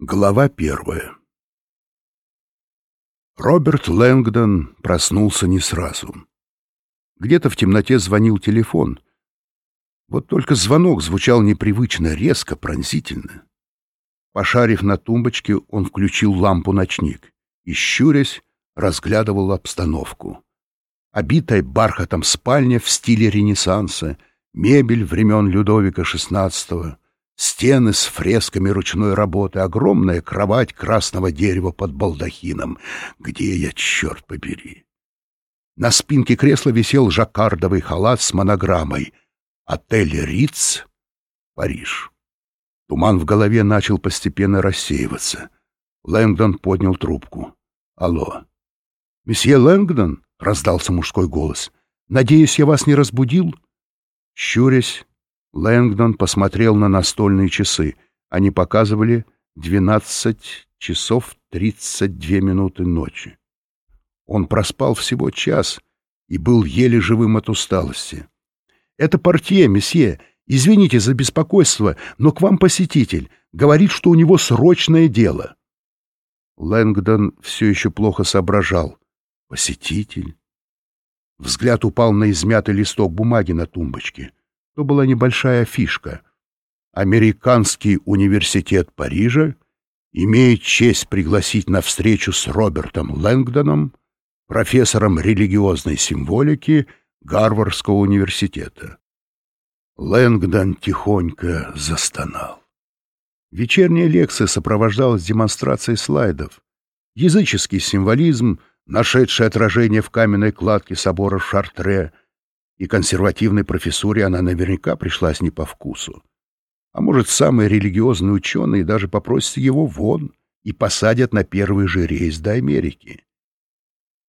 Глава первая Роберт Лэнгдон проснулся не сразу. Где-то в темноте звонил телефон. Вот только звонок звучал непривычно, резко, пронзительно. Пошарив на тумбочке, он включил лампу-ночник и, щурясь, разглядывал обстановку. Обитая бархатом спальня в стиле Ренессанса, мебель времен Людовика XVI — Стены с фресками ручной работы, огромная кровать красного дерева под балдахином. Где я, черт побери? На спинке кресла висел жаккардовый халат с монограммой «Отель Риц, Париж». Туман в голове начал постепенно рассеиваться. Лэнгдон поднял трубку. «Алло». «Месье Лэнгдон?» — раздался мужской голос. «Надеюсь, я вас не разбудил?» Щурясь, Лэнгдон посмотрел на настольные часы. Они показывали 12 часов 32 минуты ночи. Он проспал всего час и был еле живым от усталости. «Это портье, месье. Извините за беспокойство, но к вам посетитель. Говорит, что у него срочное дело». Лэнгдон все еще плохо соображал. «Посетитель?» Взгляд упал на измятый листок бумаги на тумбочке то была небольшая фишка. Американский университет Парижа имеет честь пригласить на встречу с Робертом Лэнгдоном, профессором религиозной символики Гарвардского университета. Лэнгдон тихонько застонал. Вечерняя лекция сопровождалась демонстрацией слайдов. Языческий символизм, нашедший отражение в каменной кладке собора Шартре — и консервативной профессуре она наверняка пришлась не по вкусу. А может, самые религиозные ученые даже попросят его вон и посадят на первый же рейс до Америки.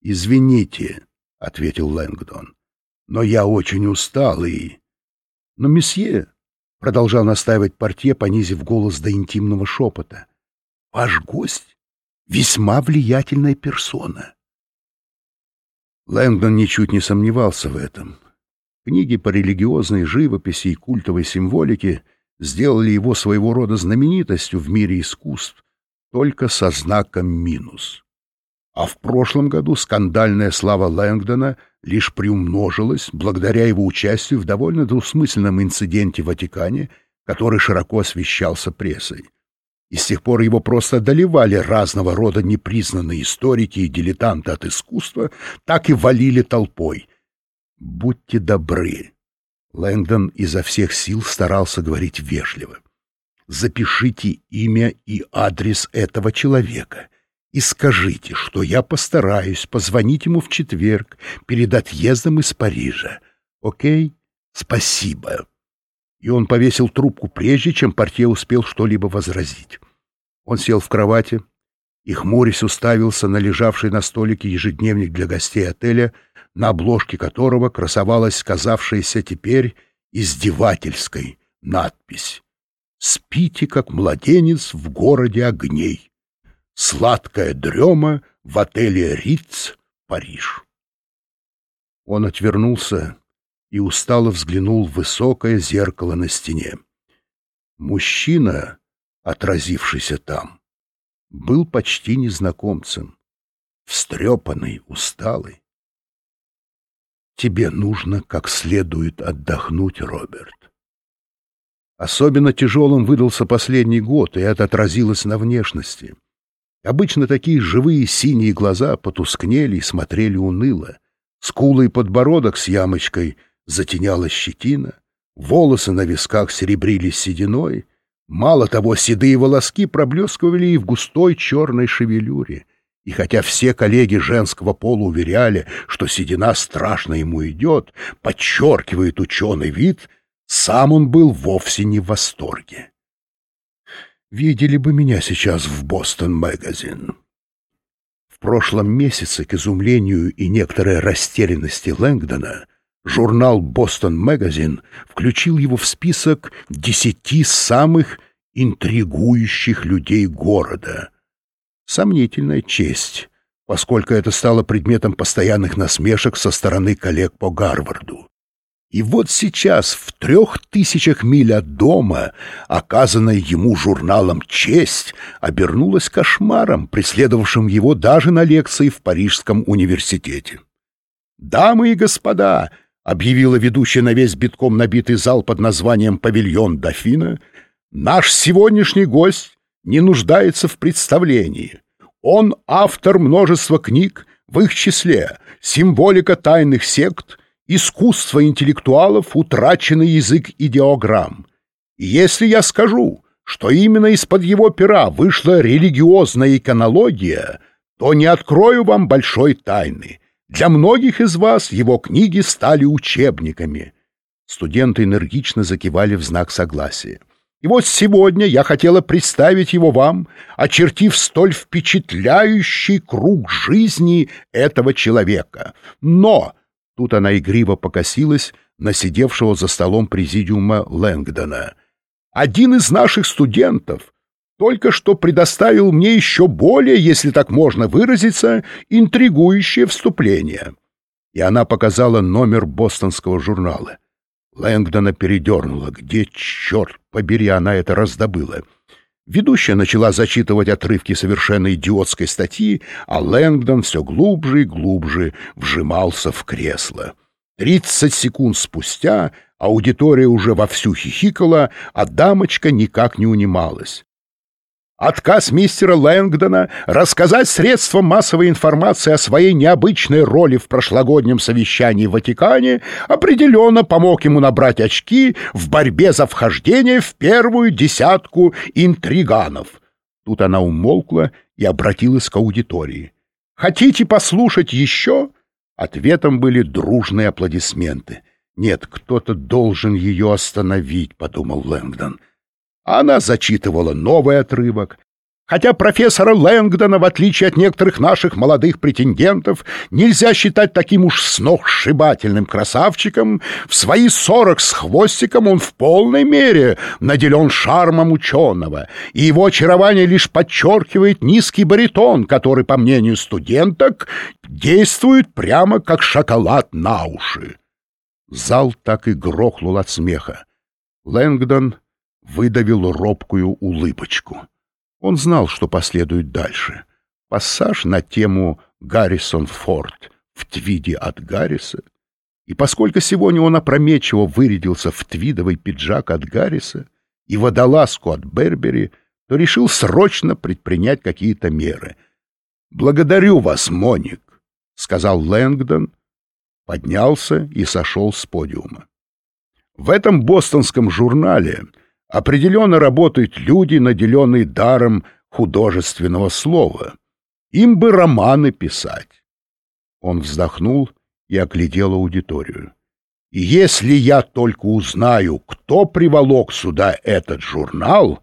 «Извините», — ответил Лэнгдон, — «но я очень устал и...» «Но, месье», — продолжал настаивать портье, понизив голос до интимного шепота, — «ваш гость весьма влиятельная персона». Лэнгдон ничуть не сомневался в этом. Книги по религиозной живописи и культовой символике сделали его своего рода знаменитостью в мире искусств, только со знаком минус. А в прошлом году скандальная слава Лэнгдона лишь приумножилась благодаря его участию в довольно двусмысленном инциденте в Ватикане, который широко освещался прессой. И с тех пор его просто одолевали разного рода непризнанные историки и дилетанты от искусства, так и валили толпой — «Будьте добры». Лэнгдон изо всех сил старался говорить вежливо. «Запишите имя и адрес этого человека и скажите, что я постараюсь позвонить ему в четверг перед отъездом из Парижа. Окей? Спасибо». И он повесил трубку, прежде чем портье успел что-либо возразить. Он сел в кровати и, хмурясь, уставился на лежавший на столике ежедневник для гостей отеля — на обложке которого красовалась казавшаяся теперь издевательской надпись «Спите, как младенец в городе огней. Сладкая дрема в отеле Риц, Париж». Он отвернулся и устало взглянул в высокое зеркало на стене. Мужчина, отразившийся там, был почти незнакомцем, встрепанный, усталый. Тебе нужно как следует отдохнуть, Роберт. Особенно тяжелым выдался последний год, и это отразилось на внешности. Обычно такие живые синие глаза потускнели и смотрели уныло. Скулы и подбородок с ямочкой затеняла щетина, волосы на висках серебрились сединой, мало того, седые волоски проблескивали и в густой черной шевелюре. И хотя все коллеги женского пола уверяли, что седина страшно ему идет, подчеркивает ученый вид, сам он был вовсе не в восторге. Видели бы меня сейчас в Бостон Магазин. В прошлом месяце, к изумлению и некоторой растерянности Лэнгдона, журнал «Бостон Магазин» включил его в список десяти самых интригующих людей города — Сомнительная честь, поскольку это стало предметом постоянных насмешек со стороны коллег по Гарварду. И вот сейчас, в трех тысячах миль от дома, оказанная ему журналом «Честь» обернулась кошмаром, преследовавшим его даже на лекции в Парижском университете. «Дамы и господа!» — объявила ведущая на весь битком набитый зал под названием «Павильон Дофина», «наш сегодняшний гость не нуждается в представлении. Он автор множества книг, в их числе «Символика тайных сект», искусство интеллектуалов утраченный язык идеограмм. И если я скажу, что именно из-под его пера вышла религиозная иконология, то не открою вам большой тайны. Для многих из вас его книги стали учебниками. Студенты энергично закивали в знак согласия. И вот сегодня я хотела представить его вам, очертив столь впечатляющий круг жизни этого человека. Но Тут она игриво покосилась на сидевшего за столом президиума Лэнгдона. «Один из наших студентов только что предоставил мне еще более, если так можно выразиться, интригующее вступление». И она показала номер бостонского журнала. Лэнгдона передернула. Где, черт побери, она это раздобыла? Ведущая начала зачитывать отрывки совершенно идиотской статьи, а Лэнгдон все глубже и глубже вжимался в кресло. Тридцать секунд спустя аудитория уже вовсю хихикала, а дамочка никак не унималась. Отказ мистера Лэнгдона рассказать средствам массовой информации о своей необычной роли в прошлогоднем совещании в Ватикане определенно помог ему набрать очки в борьбе за вхождение в первую десятку интриганов. Тут она умолкла и обратилась к аудитории. «Хотите послушать еще?» Ответом были дружные аплодисменты. «Нет, кто-то должен ее остановить», — подумал Лэнгдон. Она зачитывала новый отрывок. Хотя профессора Лэнгдона, в отличие от некоторых наших молодых претендентов, нельзя считать таким уж сногсшибательным красавчиком, в свои сорок с хвостиком он в полной мере наделен шармом ученого, и его очарование лишь подчеркивает низкий баритон, который, по мнению студенток, действует прямо как шоколад на уши. Зал так и грохнул от смеха. Лэнгдон выдавил робкую улыбочку. Он знал, что последует дальше. Пассаж на тему «Гаррисон Форд» в твиде от Гарриса. И поскольку сегодня он опрометчиво вырядился в твидовый пиджак от Гарриса и водолазку от Бербери, то решил срочно предпринять какие-то меры. «Благодарю вас, Моник», — сказал Лэнгдон, поднялся и сошел с подиума. В этом бостонском журнале определенно работают люди, наделенные даром художественного слова. Им бы романы писать. Он вздохнул и оглядел аудиторию. Если я только узнаю, кто приволок сюда этот журнал,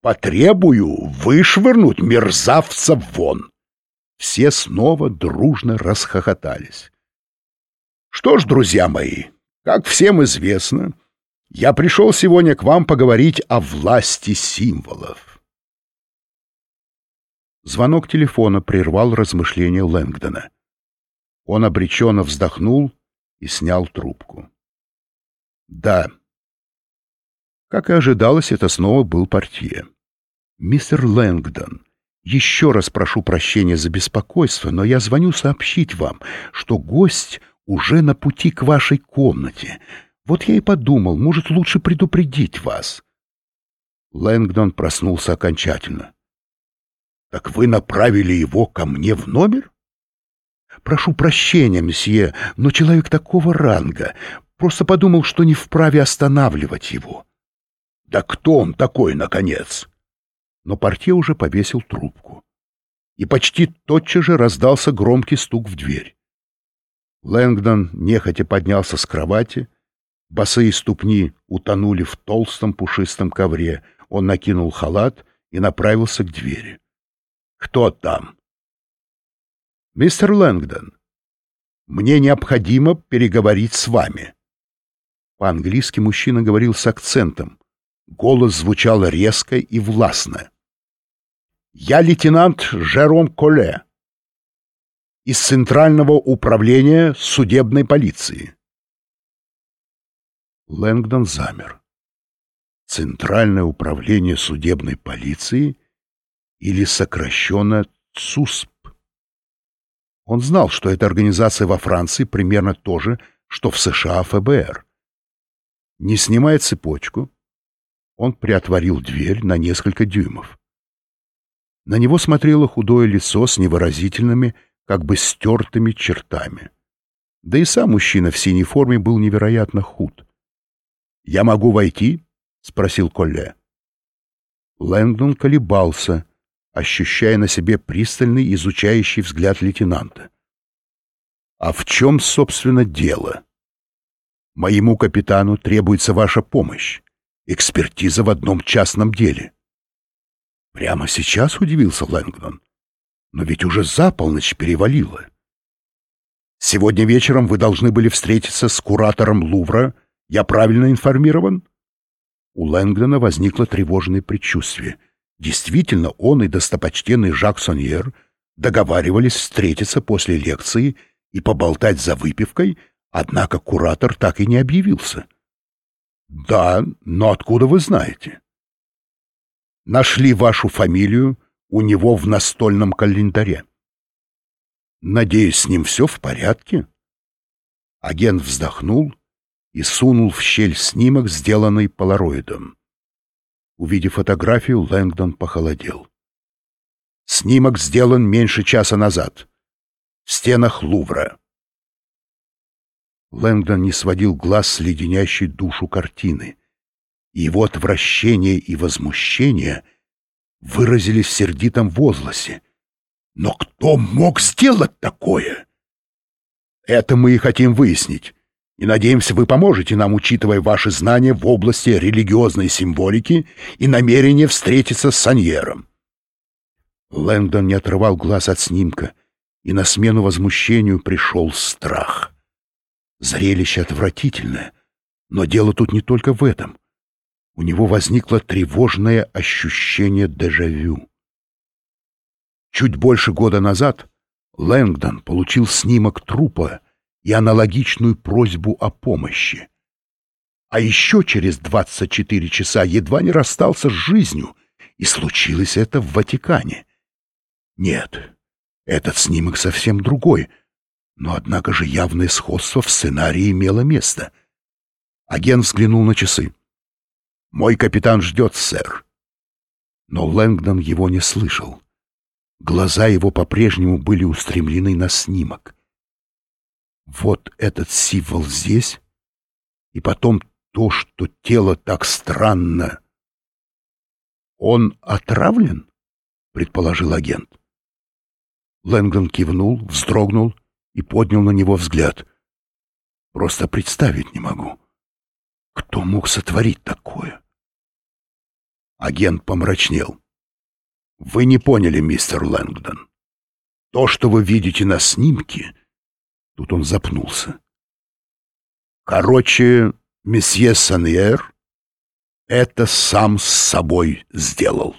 потребую вышвырнуть мерзавца вон. Все снова дружно расхохотались. Что ж, друзья мои, как всем известно, я пришел сегодня к вам поговорить о власти символов. Звонок телефона прервал размышления Лэнгдона. Он обреченно вздохнул и снял трубку. Да. Как и ожидалось, это снова был портье. Мистер Лэнгдон, еще раз прошу прощения за беспокойство, но я звоню сообщить вам, что гость уже на пути к вашей комнате — вот я и подумал, может, лучше предупредить вас. Лэнгдон проснулся окончательно. — Так вы направили его ко мне в номер? — Прошу прощения, месье, но человек такого ранга. Просто подумал, что не вправе останавливать его. — Да кто он такой, наконец? Но портье уже повесил трубку. И почти тотчас же раздался громкий стук в дверь. Лэнгдон нехотя поднялся с кровати, Босые ступни утонули в толстом пушистом ковре. Он накинул халат и направился к двери. «Кто там?» «Мистер Лэнгдон, мне необходимо переговорить с вами». По-английски мужчина говорил с акцентом. Голос звучал резко и властно. «Я лейтенант Жером Коле из Центрального управления судебной полиции. Лэнгдон замер. Центральное управление судебной полиции или сокращенно ЦУСП. Он знал, что эта организация во Франции примерно то же, что в США ФБР. Не снимая цепочку, он приотворил дверь на несколько дюймов. На него смотрело худое лицо с невыразительными, как бы стертыми чертами. Да и сам мужчина в синей форме был невероятно худ. «Я могу войти?» — спросил Колле. Лэндон колебался, ощущая на себе пристальный изучающий взгляд лейтенанта. «А в чем, собственно, дело? Моему капитану требуется ваша помощь, экспертиза в одном частном деле». «Прямо сейчас?» — удивился Лэнгдон. «Но ведь уже за полночь перевалило. Сегодня вечером вы должны были встретиться с куратором Лувра. Я правильно информирован?» У Лэнгдона возникло тревожное предчувствие. Действительно, он и достопочтенный Жак Соньер договаривались встретиться после лекции и поболтать за выпивкой, однако куратор так и не объявился. «Да, но откуда вы знаете?» «Нашли вашу фамилию у него в настольном календаре». Надеюсь, с ним все в порядке?» Агент вздохнул и сунул в щель снимок, сделанный полароидом. Увидев фотографию, Лэнгдон похолодел. Снимок сделан меньше часа назад. В стенах Лувра. Лэнгдон не сводил глаз с леденящей душу картины. Его отвращение и возмущение выразились в сердитом возгласе — но кто мог сделать такое? Это мы и хотим выяснить. И надеемся, вы поможете нам, учитывая ваши знания в области религиозной символики и намерение встретиться с Саньером. Лэндон не отрывал глаз от снимка, и на смену возмущению пришел страх. Зрелище отвратительное, но дело тут не только в этом. У него возникло тревожное ощущение дежавю. Чуть больше года назад Лэнгдон получил снимок трупа и аналогичную просьбу о помощи. А еще через 24 часа едва не расстался с жизнью, и случилось это в Ватикане. Нет, этот снимок совсем другой, но однако же явное сходство в сценарии имело место. Агент взглянул на часы. «Мой капитан ждет, сэр». Но Лэнгдон его не слышал. Глаза его по-прежнему были устремлены на снимок. Вот этот символ здесь, и потом то, что тело так странно. «Он отравлен?» — предположил агент. Лэнгдон кивнул, вздрогнул и поднял на него взгляд. «Просто представить не могу. Кто мог сотворить такое?» Агент помрачнел. Вы не поняли, мистер Лэнгдон. То, что вы видите на снимке... Тут он запнулся. Короче, месье Саньер это сам с собой сделал.